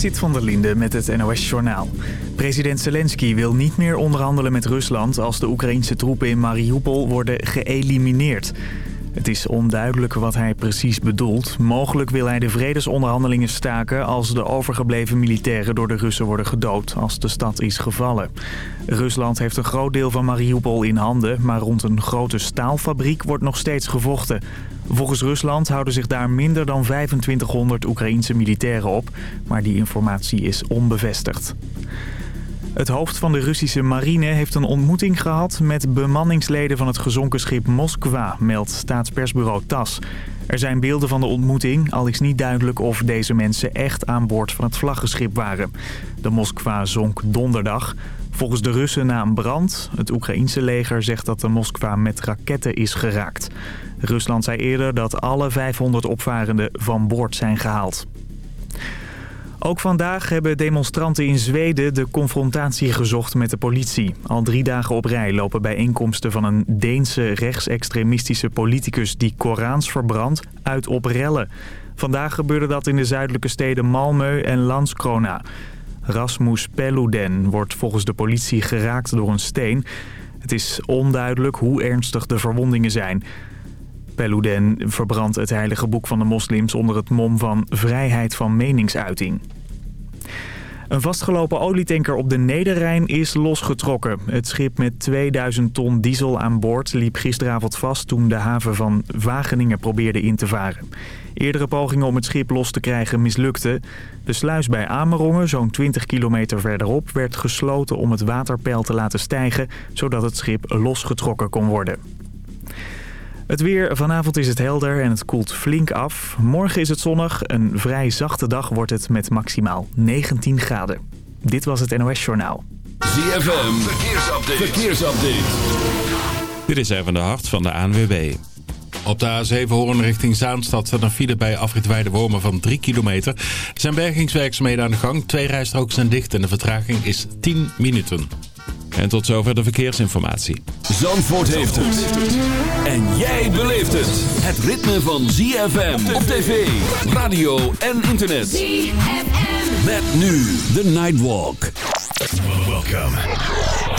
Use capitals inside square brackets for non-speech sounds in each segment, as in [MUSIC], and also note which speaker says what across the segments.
Speaker 1: Sit van der Linde met het NOS-journaal. President Zelensky wil niet meer onderhandelen met Rusland... als de Oekraïnse troepen in Mariupol worden geëlimineerd. Het is onduidelijk wat hij precies bedoelt. Mogelijk wil hij de vredesonderhandelingen staken... als de overgebleven militairen door de Russen worden gedood... als de stad is gevallen. Rusland heeft een groot deel van Mariupol in handen... maar rond een grote staalfabriek wordt nog steeds gevochten... Volgens Rusland houden zich daar minder dan 2500 Oekraïense militairen op, maar die informatie is onbevestigd. Het hoofd van de Russische marine heeft een ontmoeting gehad met bemanningsleden van het gezonken schip Moskva, meldt staatspersbureau TAS. Er zijn beelden van de ontmoeting, al is niet duidelijk of deze mensen echt aan boord van het vlaggenschip waren. De Moskva zonk donderdag. Volgens de Russen na een brand. Het Oekraïense leger zegt dat de Moskva met raketten is geraakt. Rusland zei eerder dat alle 500 opvarenden van boord zijn gehaald. Ook vandaag hebben demonstranten in Zweden de confrontatie gezocht met de politie. Al drie dagen op rij lopen bijeenkomsten van een Deense rechtsextremistische politicus die Korans verbrandt uit op rellen. Vandaag gebeurde dat in de zuidelijke steden Malmö en Landskrona. Rasmus Peluden wordt volgens de politie geraakt door een steen. Het is onduidelijk hoe ernstig de verwondingen zijn. Peluden verbrandt het heilige boek van de moslims onder het mom van vrijheid van meningsuiting. Een vastgelopen olietanker op de Nederrijn is losgetrokken. Het schip met 2000 ton diesel aan boord liep gisteravond vast toen de haven van Wageningen probeerde in te varen. Eerdere pogingen om het schip los te krijgen mislukten. De sluis bij Amerongen, zo'n 20 kilometer verderop, werd gesloten om het waterpeil te laten stijgen, zodat het schip losgetrokken kon worden. Het weer, vanavond is het helder en het koelt flink af. Morgen is het zonnig, een vrij zachte dag wordt het met maximaal 19 graden. Dit was het NOS Journaal.
Speaker 2: ZFM, verkeersupdate. verkeersupdate.
Speaker 3: Dit is even de hart van de ANWB. Op de A7 Hoorn richting Zaanstad staat een file bij afrit Wormen van 3 kilometer. Er zijn bergingswerkzaamheden aan de gang. Twee rijstroken zijn dicht en de vertraging is 10 minuten. En tot zover de verkeersinformatie.
Speaker 2: Zandvoort heeft het. En jij beleeft het. Het ritme van ZFM op tv, radio en internet. ZFM. Met nu de Nightwalk.
Speaker 4: Welcome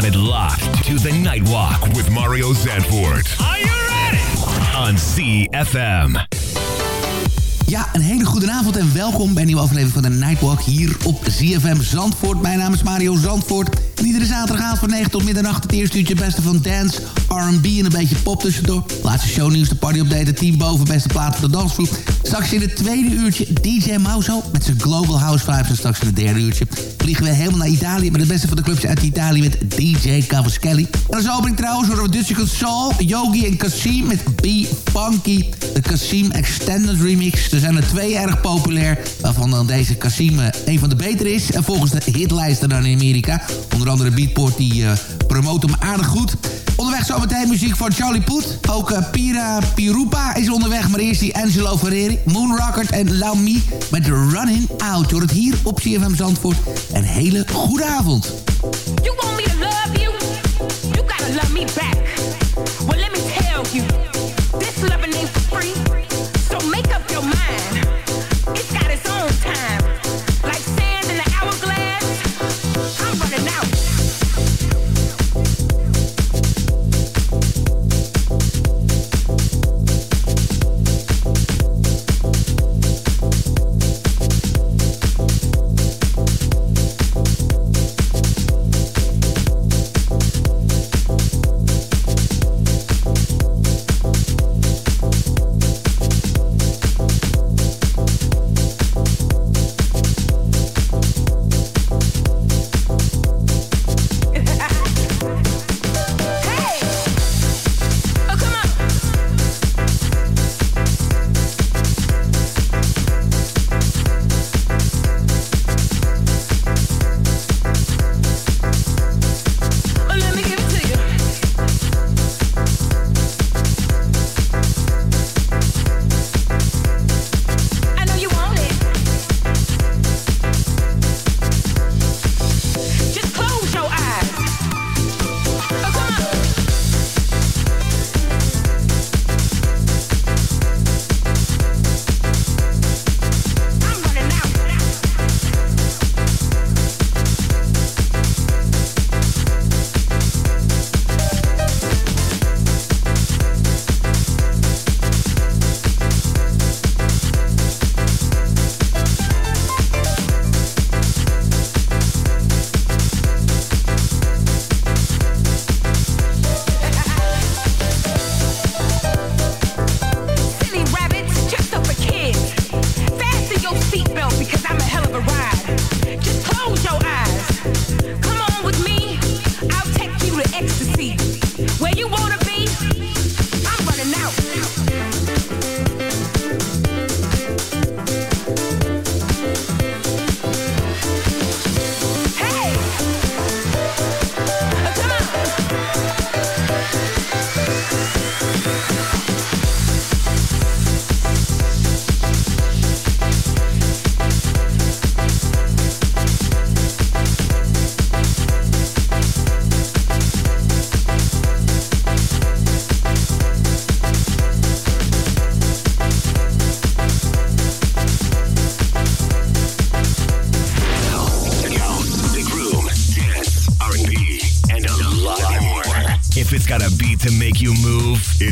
Speaker 4: Got it locked to the Nightwalk with Mario Zandvoort.
Speaker 5: Are you ready?
Speaker 4: On CFM.
Speaker 6: Ja, een hele goede avond en welkom bij een nieuwe aflevering van de Nightwalk hier op ZFM Zandvoort. Mijn naam is Mario Zandvoort. En iedere zaterdagavond van 9 tot middernacht het eerste uurtje beste van dance, R&B en een beetje pop tussendoor. Laatste shownieuws, de party update, team boven, beste platen van de dansgroep. Straks in het tweede uurtje DJ Mauzo met zijn Global House Vibes. En straks in het derde uurtje vliegen we helemaal naar Italië... met de beste van de clubs uit Italië met DJ Cavaschelli. En als opening trouwens horen we Dutch Soul, Yogi en Kasim met Be Funky. De Kasim Extended Remix. Er zijn er twee erg populair, waarvan dan deze Kasim uh, een van de betere is. En volgens de hitlijsten dan in Amerika. Andere Beatport, die uh, promoot hem aardig goed. Onderweg zometeen muziek van Charlie Poet. Ook uh, Pira Pirupa is onderweg, maar eerst die Angelo Ferreri, Moonrocket en Lau Me met Running Out. Door het hier op CFM Zandvoort. Een hele goede avond.
Speaker 7: You want me to love you? You gotta love me.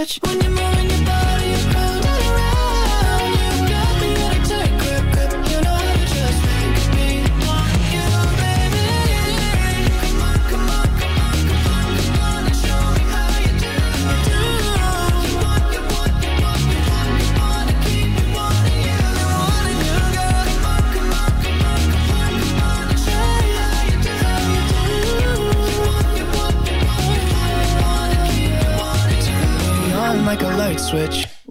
Speaker 8: but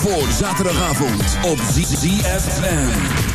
Speaker 9: Voor Zaterdagavond op ZFM.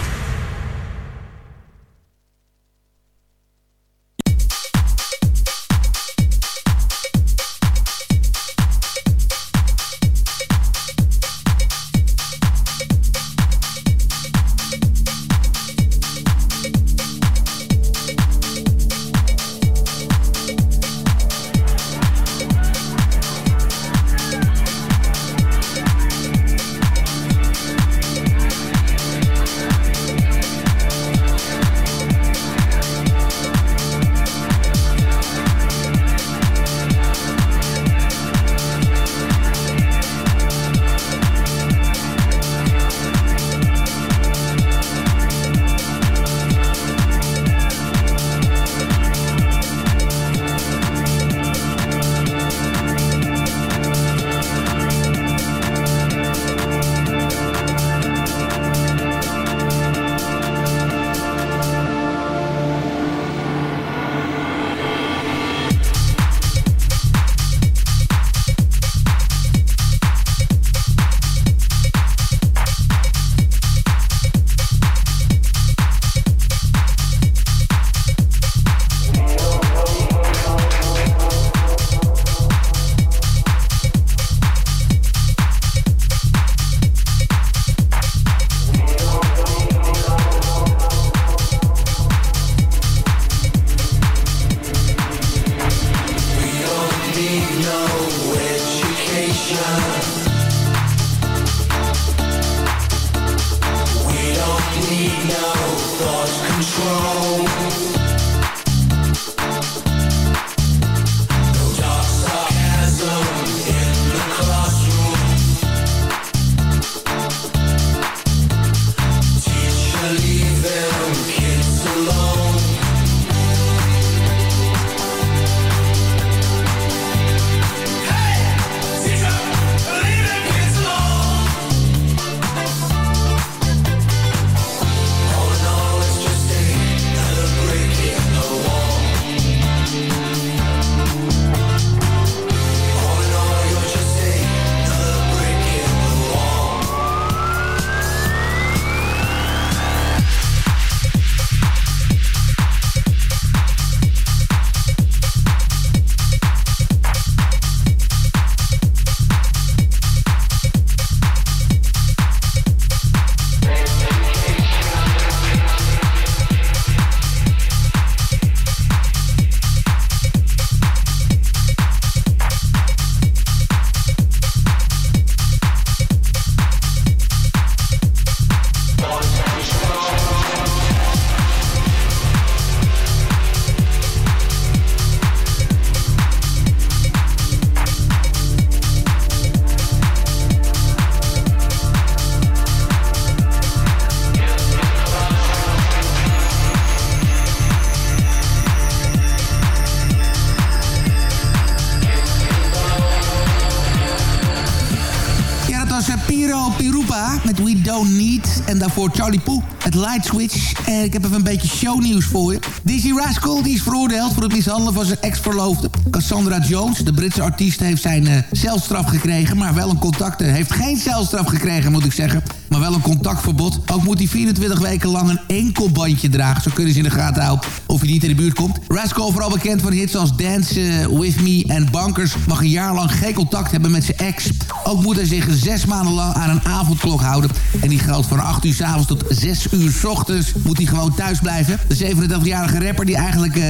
Speaker 6: Daarvoor Charlie Poe met Light Switch. En ik heb even een beetje shownieuws voor je. Dizzy Rascal die is veroordeeld voor het mishandelen van zijn ex-verloofde. Cassandra Jones, de Britse artiest, heeft zijn uh, celstraf gekregen. Maar wel een contact. heeft geen celstraf gekregen, moet ik zeggen. Maar wel een contactverbod. Ook moet hij 24 weken lang een enkelbandje dragen. Zo kunnen ze in de gaten houden of hij niet in de buurt komt. Rascal, vooral bekend van hits als Dance With Me en Bankers... mag een jaar lang geen contact hebben met zijn ex. Ook moet hij zich zes maanden lang aan een avondklok houden. En die geldt van 8 uur s avonds tot 6 uur s ochtends. Moet hij gewoon thuis blijven. De 37-jarige rapper die eigenlijk uh,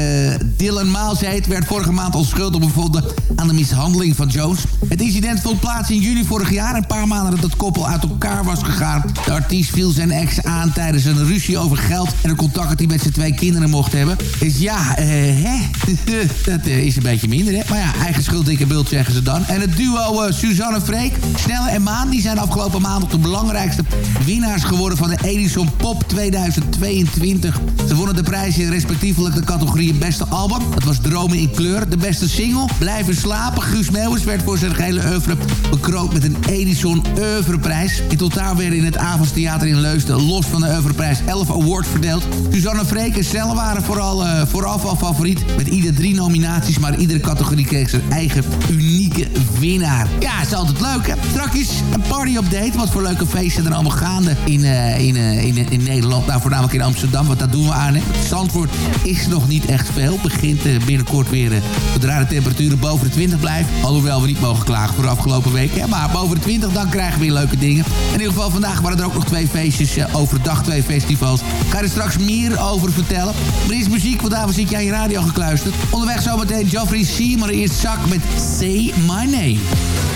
Speaker 6: Dylan Miles heet... werd vorige maand onschuldig bevonden aan de mishandeling van Jones. Het incident vond plaats in juli vorig jaar. Een paar maanden dat het koppel uit elkaar was gegaan. De artiest viel zijn ex aan tijdens een ruzie over geld... en een contact dat hij met zijn twee kinderen mocht hebben. Dus ja, uh, hè? [LAUGHS] dat uh, is een beetje minder, hè? Maar ja, eigen schuld, dikke bult, zeggen ze dan. En het duo Suzanne Freek, Snelle en Maan... die zijn afgelopen maand de belangrijkste winnaars geworden... van de Edison Pop 2022. Ze wonnen de prijzen in respectievelijk de categorieën Beste Album. Dat was Dromen in Kleur. De beste single, Blijven Slapen. Guus Meeuwis werd voor zijn gehele oeuvre bekroond met een Edison Oeuvreprijs. In totaal werden in het Avondstheater in Leusden... los van de Oeuvreprijs 11 awards verdeeld. Suzanne Freek en waren vooral, uh, vooraf al favoriet... met ieder drie nominaties... maar iedere categorie kreeg zijn eigen unieke winnaar. Ja, is altijd leuk, hè? Strakjes een party-update. Wat voor leuke feesten er allemaal gaande in, in, uh, in, in, Nederland. Nou, voornamelijk in Amsterdam, want dat doen we aan. Hè? Zandvoort is nog niet echt veel. Begint binnenkort weer, zodra de temperaturen boven de 20 blijven. Alhoewel we niet mogen klagen voor de afgelopen. Hè? Maar boven de 20, dan krijgen we weer leuke dingen. In ieder geval, vandaag waren er ook nog twee feestjes. overdag twee festivals. Ga er straks meer over vertellen. Maar eerst muziek, want daarvoor zit je aan je radio gekluisterd. Onderweg zometeen Geoffrey C. Maar eerst Zak met Say My Name.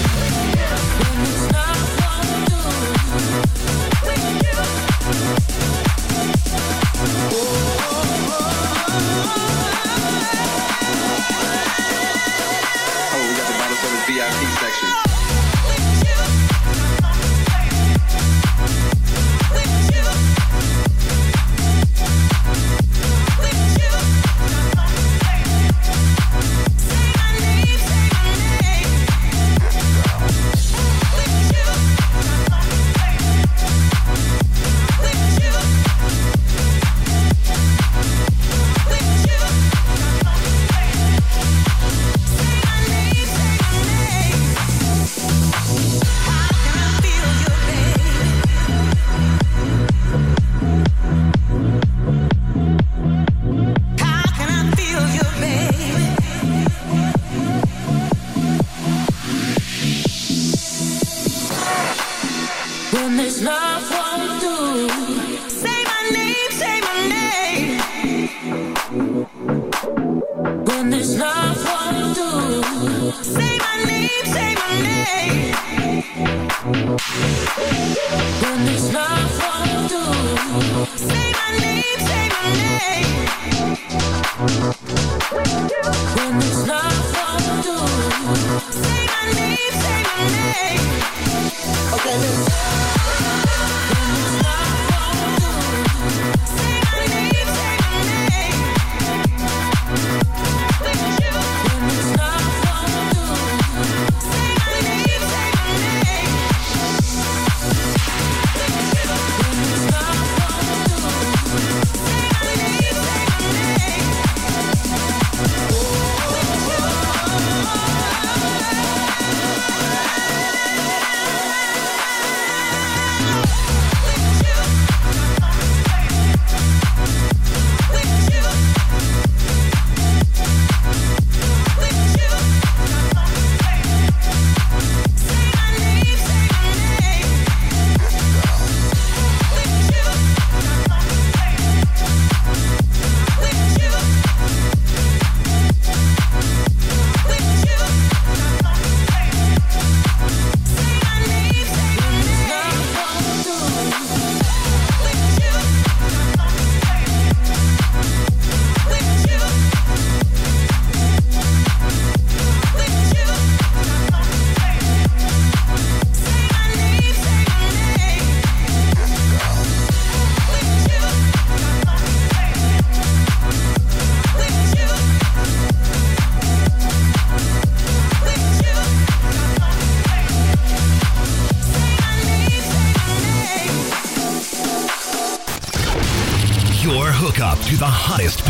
Speaker 7: section.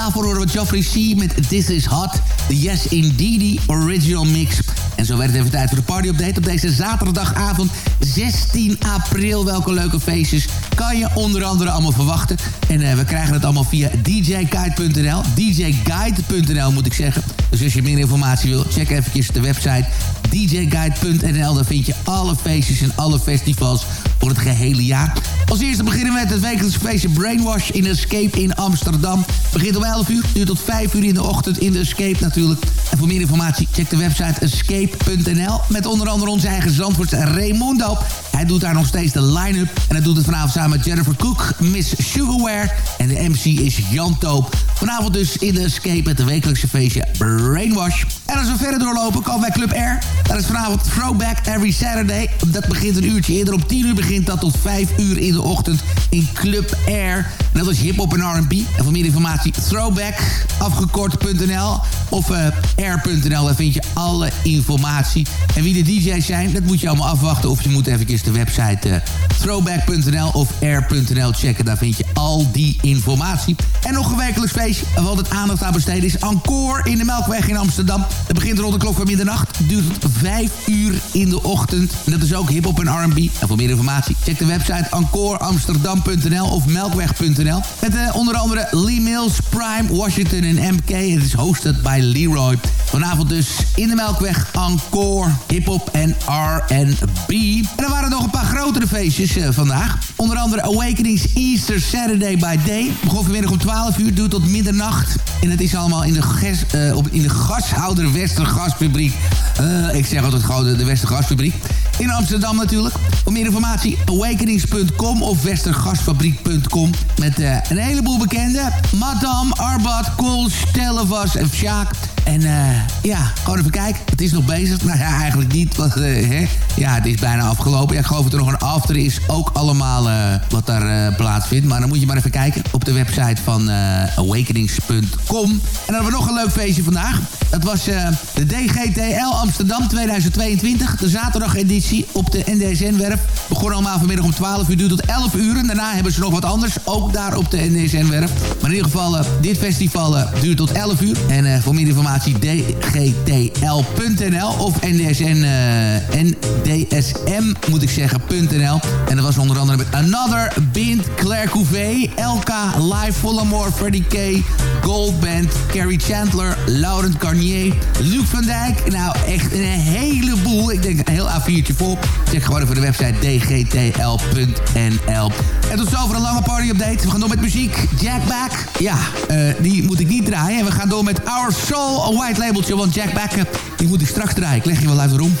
Speaker 6: Daarvoor horen we Geoffrey C. met This Is Hot. De Yes Indeedy Original Mix. En zo werd het even tijd voor de party update op deze zaterdagavond 16 april. Welke leuke feestjes kan je onder andere allemaal verwachten. En uh, we krijgen het allemaal via djguide.nl. djguide.nl moet ik zeggen. Dus als je meer informatie wil, check even de website djguide.nl. Daar vind je alle feestjes en alle festivals voor het gehele jaar. Als eerste beginnen we met het wekelijkse feestje Brainwash in Escape in Amsterdam. Begint om 11 uur, duurt tot 5 uur in de ochtend in de Escape natuurlijk. En voor meer informatie check de website escape.nl. Met onder andere onze eigen Zandvoorts Raimundo. Hij doet daar nog steeds de line-up. En hij doet het vanavond samen met Jennifer Cook, Miss Sugarware. En de MC is Jan Toop. Vanavond dus in de Escape de wekelijkse feestje Brainwash. En als we verder doorlopen komen bij Club Air. Dat is vanavond Throwback Every Saturday. Dat begint een uurtje eerder. Om 10 uur begint dat tot 5 uur in de ochtend in Club Air. Dat is hip-hop en R&B. En voor meer informatie throwback afgekort.nl of uh, air.nl. Daar vind je alle informatie. En wie de DJ's zijn, dat moet je allemaal afwachten. Of je moet even de website uh, throwback.nl of air.nl checken. Daar vind je al die informatie. En nog een wekelijks feestje, wat het aandacht aan besteden is. Encore in de Melkweg in Amsterdam. Het begint rond de klok van middernacht. Duurt 5 uur in de ochtend. En dat is ook hip-hop en R&B. En voor meer informatie, check de website encoreamsterdam.nl of melkweg.nl. Met uh, onder andere Lee Mills, Prime, Washington en MK. Het is hosted bij Leroy. Vanavond dus in de Melkweg Encore, hip-hop en R&B. En er waren nog een paar grotere feestjes uh, vandaag. Onder andere Awakenings Easter Saturday by Day. Begon vanmiddag om 12 uur, duurt tot middernacht. En het is allemaal in de, ges, uh, op, in de gashouder Westergasfabriek. Uh, ik zeg altijd gewoon de, Westergasfabriek. In Amsterdam natuurlijk. Voor meer informatie awakenings.com of westergasfabriek.com. Met uh, een heleboel bekenden. Madame, Arbat, Kool, Stellevas en Sjaak. En uh, ja, gewoon even kijken. Het is nog bezig. Nou ja, eigenlijk niet. Want, uh, hè? Ja, het is bijna afgelopen. Ja, ik geloof dat er nog een after is. Ook allemaal uh, wat daar plaatsvindt. Maar dan moet je maar even kijken op de website van awakenings.com. En dan hebben we nog een leuk feestje vandaag. Dat was de DGTL Amsterdam 2022. De zaterdageditie op de NDSN-werf. Begon allemaal vanmiddag om 12 uur, duurt tot 11 uur. En daarna hebben ze nog wat anders. Ook daar op de NDSN-werf. Maar in ieder geval, dit festival duurt tot 11 uur. En voor meer informatie dgtl.nl of NDSN, uh, NDSM moet ik zeggen.nl. En dat was onder andere met Another Bint, Claire Couvé, LK, Live Vollamore, Freddie K, Gold Band, Carrie Chandler, Laurent Garnier, Luc van Dijk. Nou, echt een heleboel. Ik denk een heel A4'tje vol. Check gewoon even de website dgtl.nl. En tot zover een lange party update. We gaan door met muziek. Jack Back. Ja, uh, die moet ik niet draaien. En we gaan door met Our Soul een white labeltje, want Jack Backer, die moet ik straks draaien. Ik leg je wel even rond.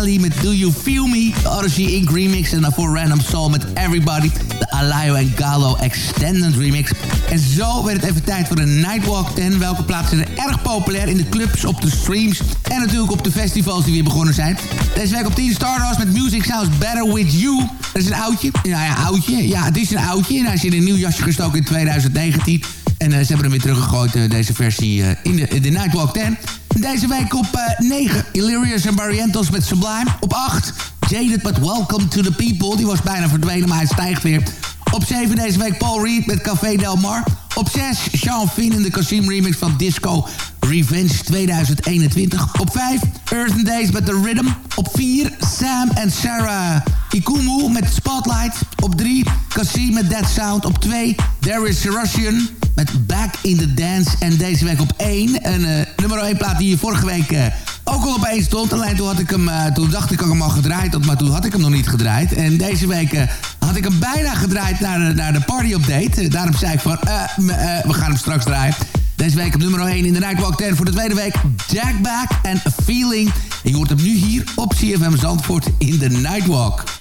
Speaker 6: Met Do You Feel Me? De Odyssey Inc. remix. En daarvoor Random Soul met Everybody. De Alayo en Gallo Extended remix. En zo werd het even tijd voor de Nightwalk 10. Welke plaatsen zijn erg populair in de clubs, op de streams... en natuurlijk op de festivals die weer begonnen zijn. Deze week op 10 Stardust met Music Sounds Better With You. Dat is een oudje. Nou ja, oudje. Ja, het is een oudje. En hij is in een nieuw jasje gestoken in 2019... En uh, ze hebben hem weer teruggegooid, uh, deze versie, uh, in, de, de Nightwalk 10. Deze week op 9, Illyrius en Barrientos met Sublime. Op 8, Jaded But Welcome to the People. Die was bijna verdwenen, maar hij stijgt weer. Op 7 deze week Paul Reed met Café Del Mar. Op 6, Sean Finn in de Kasim remix van Disco Revenge 2021. Op 5, Earth Days met The Rhythm. Op 4, Sam en Sarah Ikumu met Spotlight. Op 3, Kasim met That Sound. Op 2, There is Russian met Back in the Dance. En deze week op 1, een uh, nummer 1 plaat die hier vorige week uh, ook al op 1 stond. Alleen toen, had ik hem, uh, toen dacht ik dat ik hem al gedraaid had, maar toen had ik hem nog niet gedraaid. En deze week had ik hem bijna gedraaid naar de, naar de party update. daarom zei ik van, we gaan hem straks draaien. Deze week op nummer 1 in de Nightwalk 10 voor de tweede week. Jackback en A Feeling. En je hoort hem nu hier op CFM Zandvoort in de Nightwalk.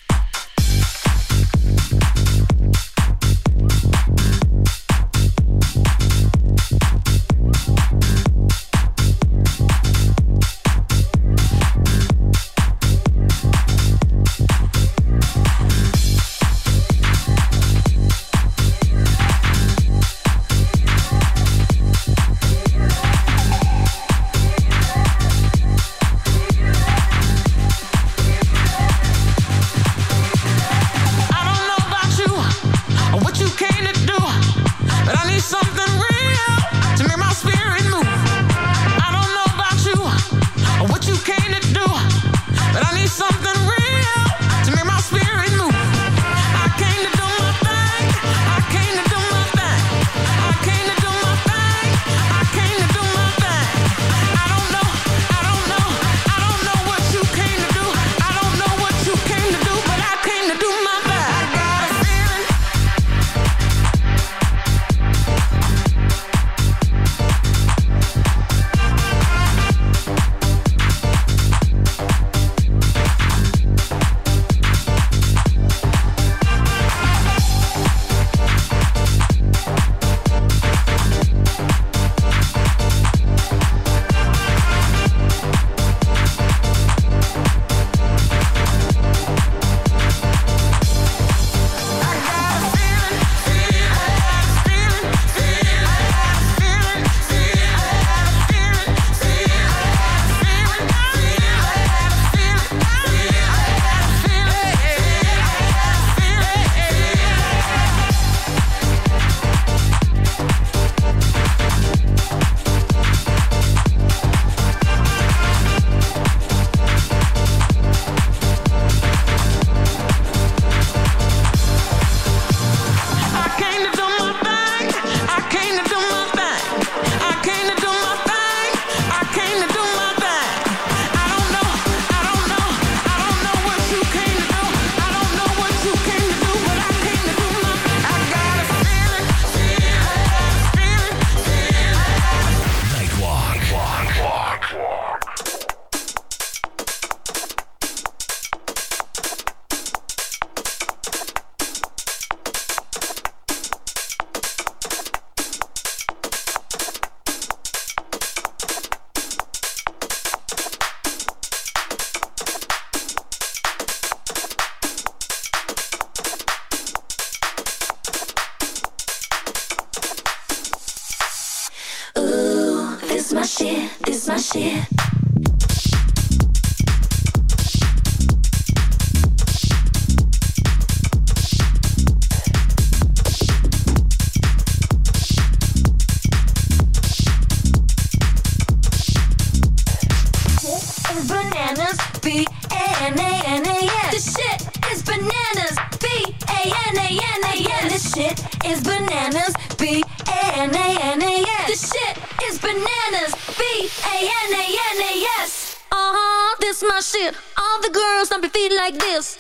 Speaker 7: all the girls on their feet like this.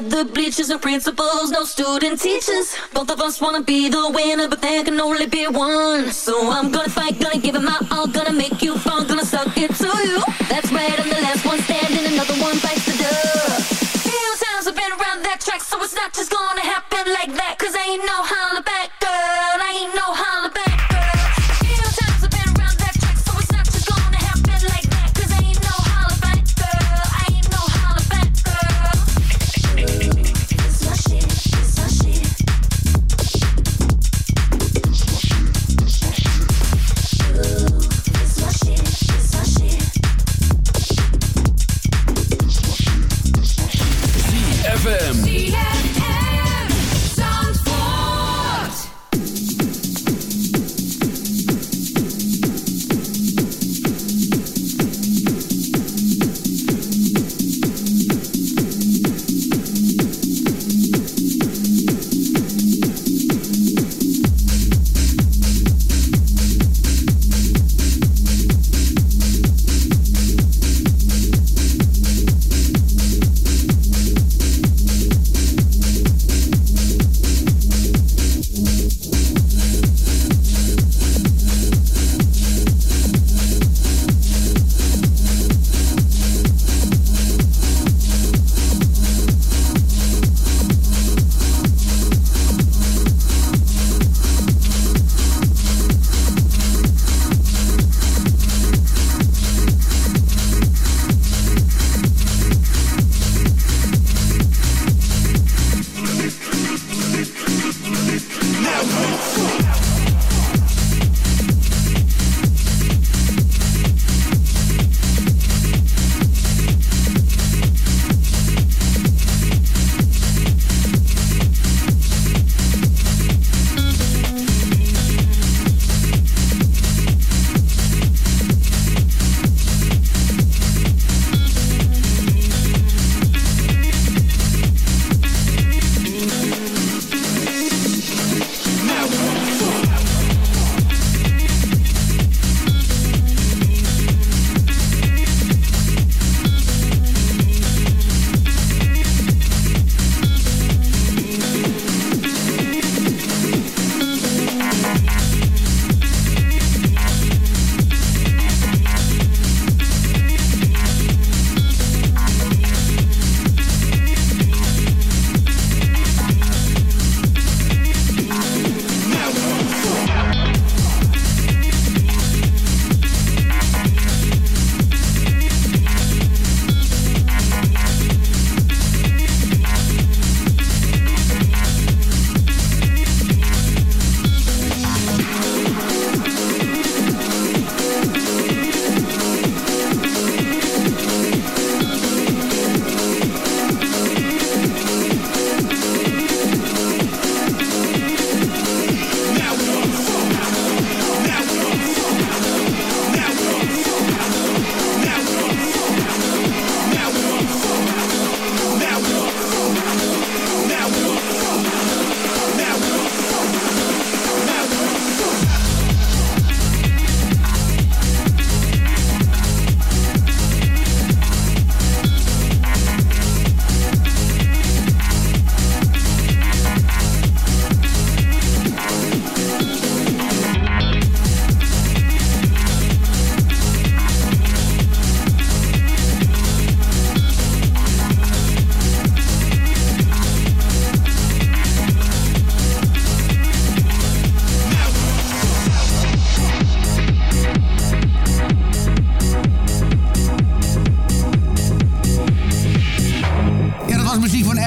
Speaker 7: At the bleachers. No principals, no student teachers. Both of us wanna be the winner, but there can only be one. So I'm gonna fight, gonna give it my all, gonna make you fall, gonna suck it to you. That's right,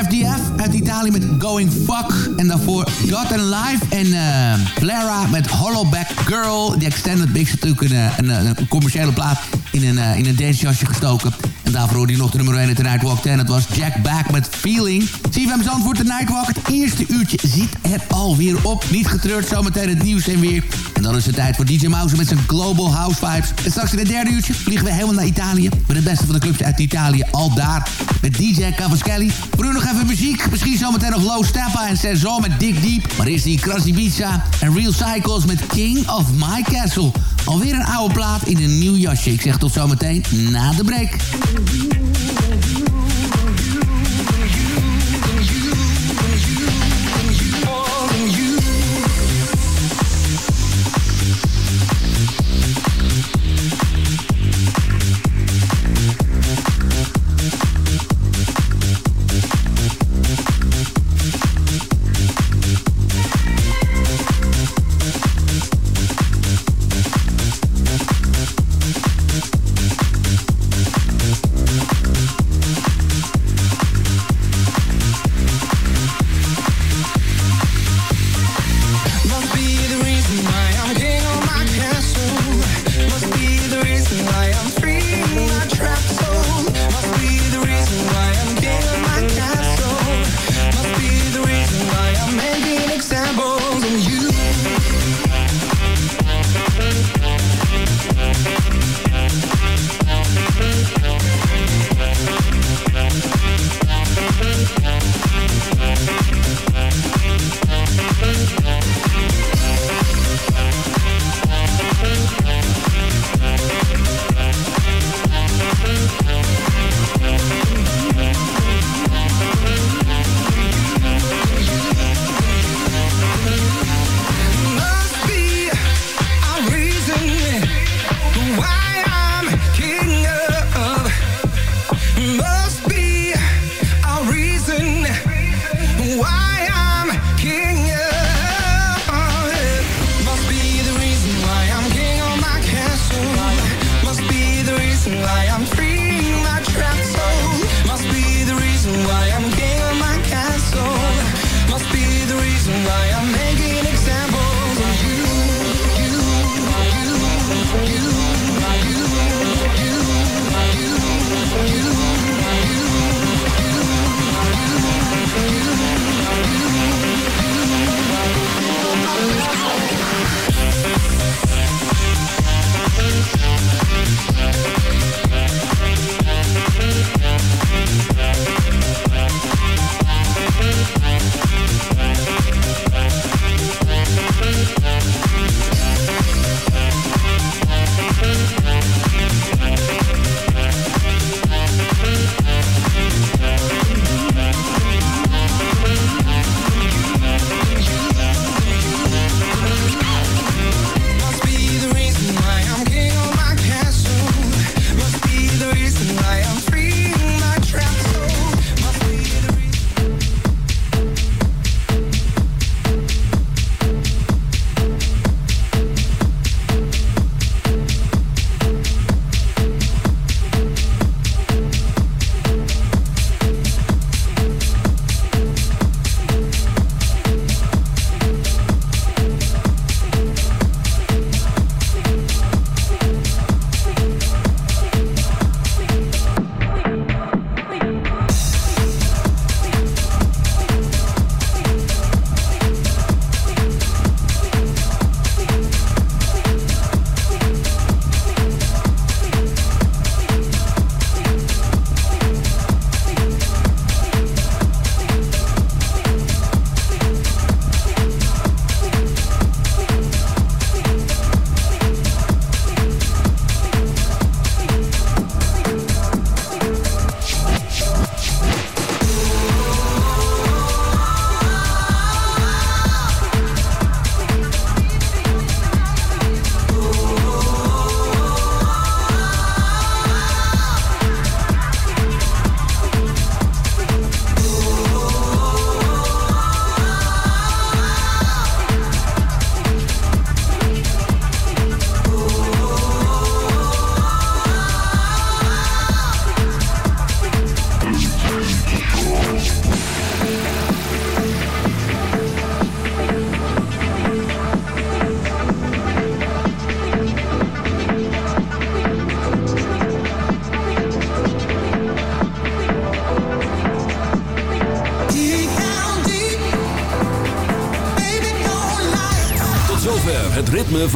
Speaker 6: muziek van FDF uit Italië met Going Fuck. En daarvoor God and Life en eh Flara met Hollowback Girl. Die extended mix natuurlijk een, eh, een, commerciële plaat in een, eh, in een dancejasje gestoken. En daarvoor hoorde je nog de nummer 1 in de Nightwalk 10. Het was Jack Back met Feeling. CFM Zandvoort de Nightwalk. Het eerste uurtje zit er alweer op. Niet getreurd, zometeen het nieuws en weer. En dan is het tijd voor DJ Mouse met zijn Global House Vibes. En straks in het derde uurtje vliegen we helemaal naar Italië. Met het beste van de clubs uit Italië. Al daar met DJ Cavaschelli. U nog even muziek. Misschien zometeen nog Low Steppa en Saison met Dick Deep. Maar eerst die Krasibica en Real Cycles met King of My Castle. Alweer een oude plaat in een nieuw jasje. Ik zeg tot zometeen na de break.